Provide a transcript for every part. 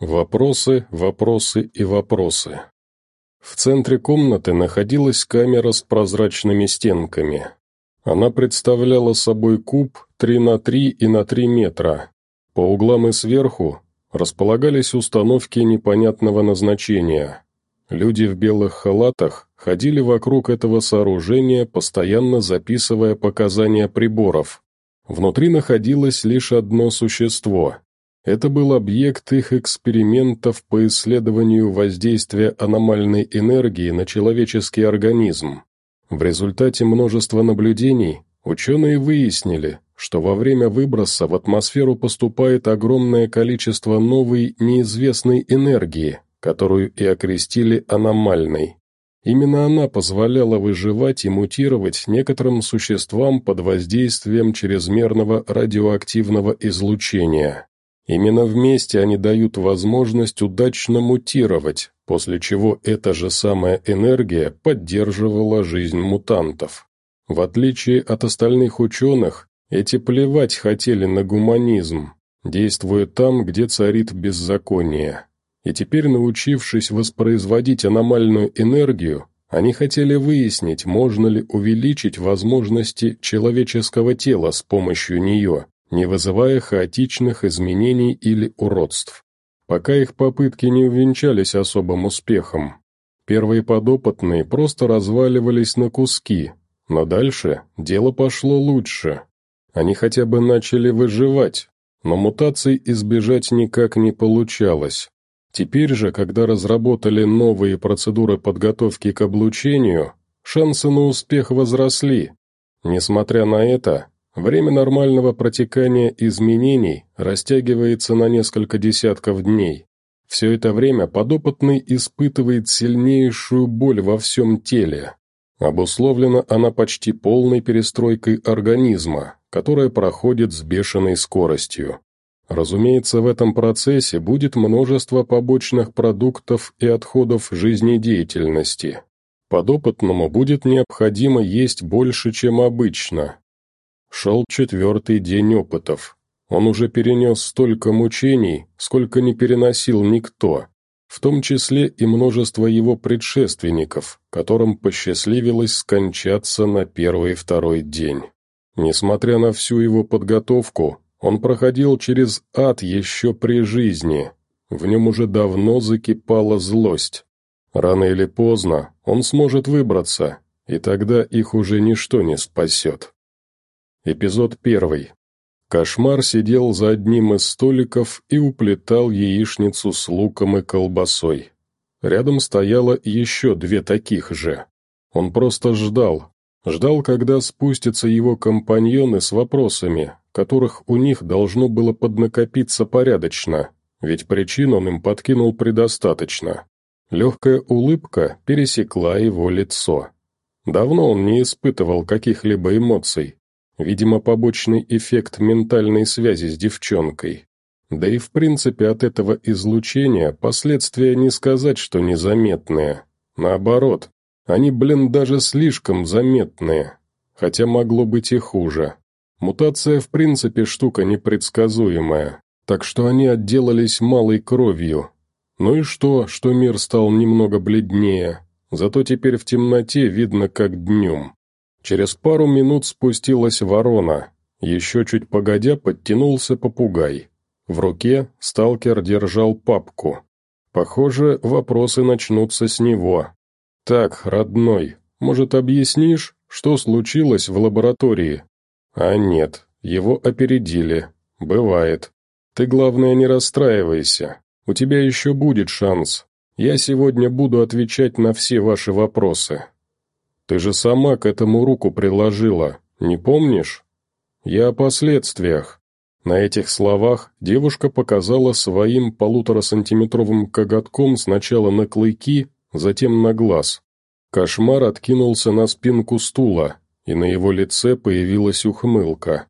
Вопросы, вопросы и вопросы. В центре комнаты находилась камера с прозрачными стенками. Она представляла собой куб 3 на 3 и на 3 метра. По углам и сверху располагались установки непонятного назначения. Люди в белых халатах ходили вокруг этого сооружения, постоянно записывая показания приборов. Внутри находилось лишь одно существо. Это был объект их экспериментов по исследованию воздействия аномальной энергии на человеческий организм. В результате множества наблюдений ученые выяснили, что во время выброса в атмосферу поступает огромное количество новой неизвестной энергии, которую и окрестили аномальной. Именно она позволяла выживать и мутировать некоторым существам под воздействием чрезмерного радиоактивного излучения. Именно вместе они дают возможность удачно мутировать, после чего эта же самая энергия поддерживала жизнь мутантов. В отличие от остальных ученых, эти плевать хотели на гуманизм, действуя там, где царит беззаконие. И теперь, научившись воспроизводить аномальную энергию, они хотели выяснить, можно ли увеличить возможности человеческого тела с помощью нее, не вызывая хаотичных изменений или уродств. Пока их попытки не увенчались особым успехом. Первые подопытные просто разваливались на куски, но дальше дело пошло лучше. Они хотя бы начали выживать, но мутаций избежать никак не получалось. Теперь же, когда разработали новые процедуры подготовки к облучению, шансы на успех возросли. Несмотря на это, время нормального протекания изменений растягивается на несколько десятков дней. Все это время подопытный испытывает сильнейшую боль во всем теле. Обусловлена она почти полной перестройкой организма, которая проходит с бешеной скоростью. Разумеется, в этом процессе будет множество побочных продуктов и отходов жизнедеятельности. Подопытному будет необходимо есть больше, чем обычно. Шел четвертый день опытов. Он уже перенес столько мучений, сколько не переносил никто, в том числе и множество его предшественников, которым посчастливилось скончаться на первый и второй день. Несмотря на всю его подготовку, он проходил через ад еще при жизни. В нем уже давно закипала злость. Рано или поздно он сможет выбраться, и тогда их уже ничто не спасет. Эпизод первый. Кошмар сидел за одним из столиков и уплетал яичницу с луком и колбасой. Рядом стояло еще две таких же. Он просто ждал. Ждал, когда спустятся его компаньоны с вопросами, которых у них должно было поднакопиться порядочно, ведь причин он им подкинул предостаточно. Легкая улыбка пересекла его лицо. Давно он не испытывал каких-либо эмоций, видимо, побочный эффект ментальной связи с девчонкой. Да и в принципе от этого излучения последствия не сказать, что незаметные. Наоборот, они, блин, даже слишком заметные, хотя могло быть и хуже. Мутация в принципе штука непредсказуемая, так что они отделались малой кровью. Ну и что, что мир стал немного бледнее, зато теперь в темноте видно как днем. Через пару минут спустилась ворона, еще чуть погодя подтянулся попугай. В руке сталкер держал папку. Похоже, вопросы начнутся с него. «Так, родной, может, объяснишь, что случилось в лаборатории?» А нет, его опередили. Бывает. Ты, главное, не расстраивайся. У тебя еще будет шанс. Я сегодня буду отвечать на все ваши вопросы. Ты же сама к этому руку приложила, не помнишь? Я о последствиях. На этих словах девушка показала своим полуторасантиметровым коготком сначала на клыки, затем на глаз. Кошмар откинулся на спинку стула, и на его лице появилась ухмылка.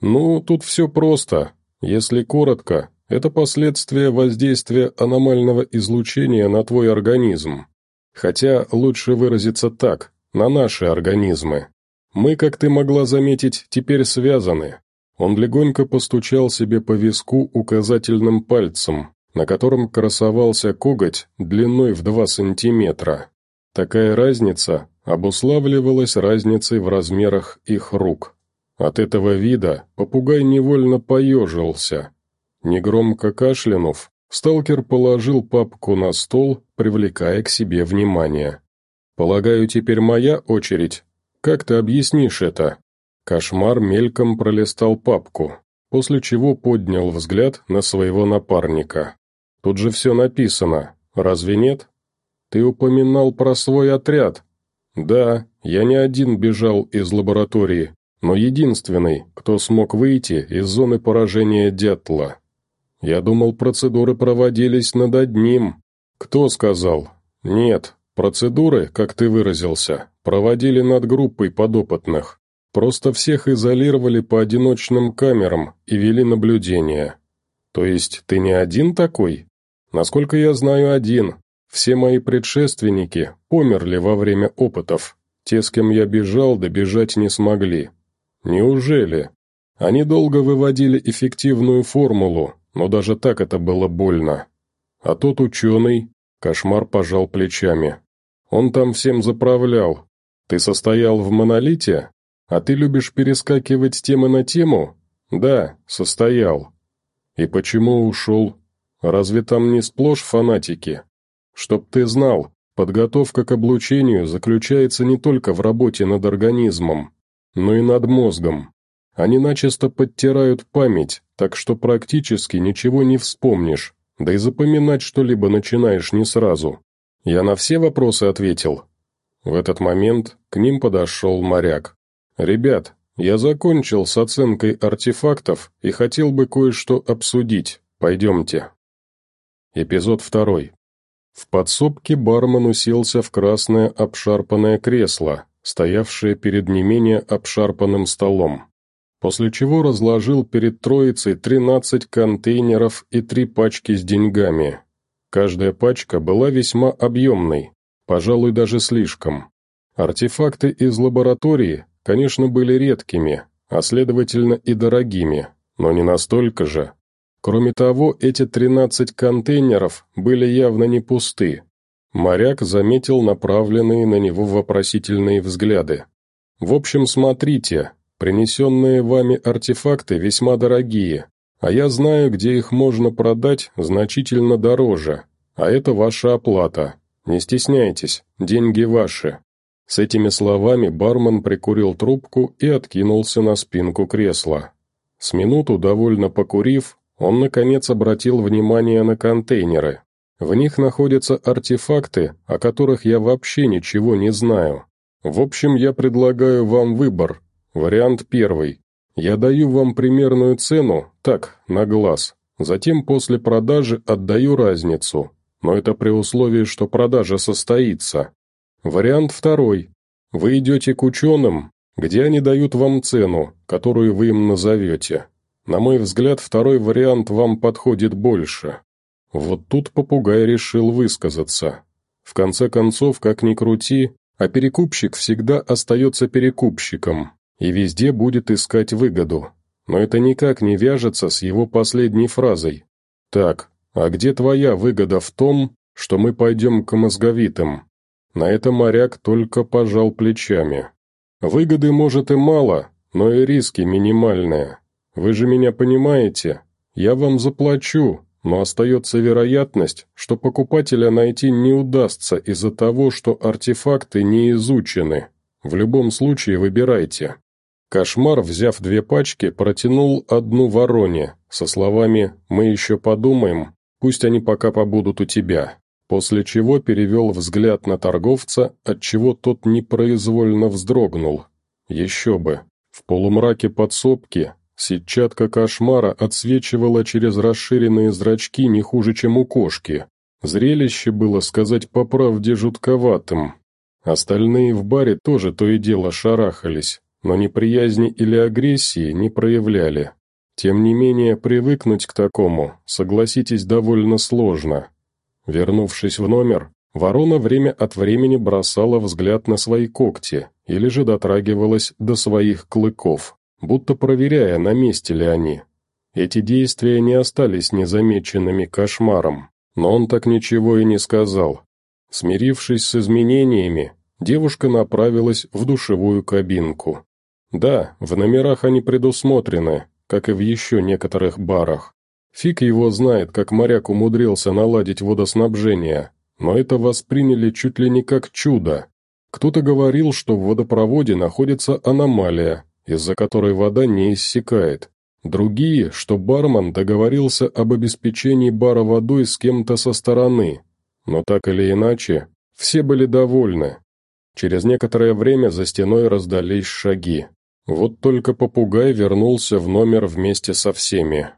«Ну, тут все просто. Если коротко, это последствия воздействия аномального излучения на твой организм. Хотя лучше выразиться так, на наши организмы. Мы, как ты могла заметить, теперь связаны». Он легонько постучал себе по виску указательным пальцем, на котором красовался коготь длиной в 2 сантиметра. Такая разница обуславливалась разницей в размерах их рук. От этого вида попугай невольно поежился. Негромко кашлянув, сталкер положил папку на стол, привлекая к себе внимание. «Полагаю, теперь моя очередь? Как ты объяснишь это?» Кошмар мельком пролистал папку, после чего поднял взгляд на своего напарника. «Тут же все написано, разве нет?» «Ты упоминал про свой отряд?» «Да, я не один бежал из лаборатории, но единственный, кто смог выйти из зоны поражения дятла. Я думал, процедуры проводились над одним. Кто сказал? Нет, процедуры, как ты выразился, проводили над группой подопытных. Просто всех изолировали по одиночным камерам и вели наблюдение. То есть ты не один такой? Насколько я знаю, один. Все мои предшественники померли во время опытов. Те, с кем я бежал, добежать не смогли. Неужели? Они долго выводили эффективную формулу, но даже так это было больно. А тот ученый, кошмар пожал плечами. Он там всем заправлял. Ты состоял в монолите? А ты любишь перескакивать с темы на тему? Да, состоял. И почему ушел? Разве там не сплошь фанатики? Чтоб ты знал, подготовка к облучению заключается не только в работе над организмом, но и над мозгом. Они начисто подтирают память, так что практически ничего не вспомнишь, да и запоминать что-либо начинаешь не сразу. Я на все вопросы ответил. В этот момент к ним подошел моряк. «Ребят, я закончил с оценкой артефактов и хотел бы кое-что обсудить. Пойдемте». Эпизод второй. В подсобке бармен уселся в красное обшарпанное кресло, стоявшее перед не менее обшарпанным столом, после чего разложил перед троицей 13 контейнеров и три пачки с деньгами. Каждая пачка была весьма объемной, пожалуй, даже слишком. Артефакты из лаборатории конечно, были редкими, а следовательно и дорогими, но не настолько же. Кроме того, эти 13 контейнеров были явно не пусты. Моряк заметил направленные на него вопросительные взгляды. «В общем, смотрите, принесенные вами артефакты весьма дорогие, а я знаю, где их можно продать значительно дороже, а это ваша оплата. Не стесняйтесь, деньги ваши». С этими словами бармен прикурил трубку и откинулся на спинку кресла. С минуту, довольно покурив, он, наконец, обратил внимание на контейнеры. В них находятся артефакты, о которых я вообще ничего не знаю. В общем, я предлагаю вам выбор. Вариант первый. Я даю вам примерную цену, так, на глаз. Затем после продажи отдаю разницу. Но это при условии, что продажа состоится. Вариант второй. Вы идете к ученым, где они дают вам цену, которую вы им назовете. На мой взгляд, второй вариант вам подходит больше. Вот тут попугай решил высказаться. В конце концов, как ни крути, а перекупщик всегда остается перекупщиком и везде будет искать выгоду. Но это никак не вяжется с его последней фразой. «Так, а где твоя выгода в том, что мы пойдем к мозговитым?» На это моряк только пожал плечами. «Выгоды, может, и мало, но и риски минимальные. Вы же меня понимаете? Я вам заплачу, но остается вероятность, что покупателя найти не удастся из-за того, что артефакты не изучены. В любом случае выбирайте». Кошмар, взяв две пачки, протянул одну вороне, со словами «Мы еще подумаем, пусть они пока побудут у тебя» после чего перевел взгляд на торговца, отчего тот непроизвольно вздрогнул. Еще бы. В полумраке подсобки сетчатка кошмара отсвечивала через расширенные зрачки не хуже, чем у кошки. Зрелище было, сказать по правде, жутковатым. Остальные в баре тоже то и дело шарахались, но неприязни или агрессии не проявляли. Тем не менее, привыкнуть к такому, согласитесь, довольно сложно. Вернувшись в номер, ворона время от времени бросала взгляд на свои когти или же дотрагивалась до своих клыков, будто проверяя, на месте ли они. Эти действия не остались незамеченными кошмаром, но он так ничего и не сказал. Смирившись с изменениями, девушка направилась в душевую кабинку. Да, в номерах они предусмотрены, как и в еще некоторых барах. Фиг его знает, как моряк умудрился наладить водоснабжение, но это восприняли чуть ли не как чудо. Кто-то говорил, что в водопроводе находится аномалия, из-за которой вода не иссякает. Другие, что бармен договорился об обеспечении бара водой с кем-то со стороны. Но так или иначе, все были довольны. Через некоторое время за стеной раздались шаги. Вот только попугай вернулся в номер вместе со всеми.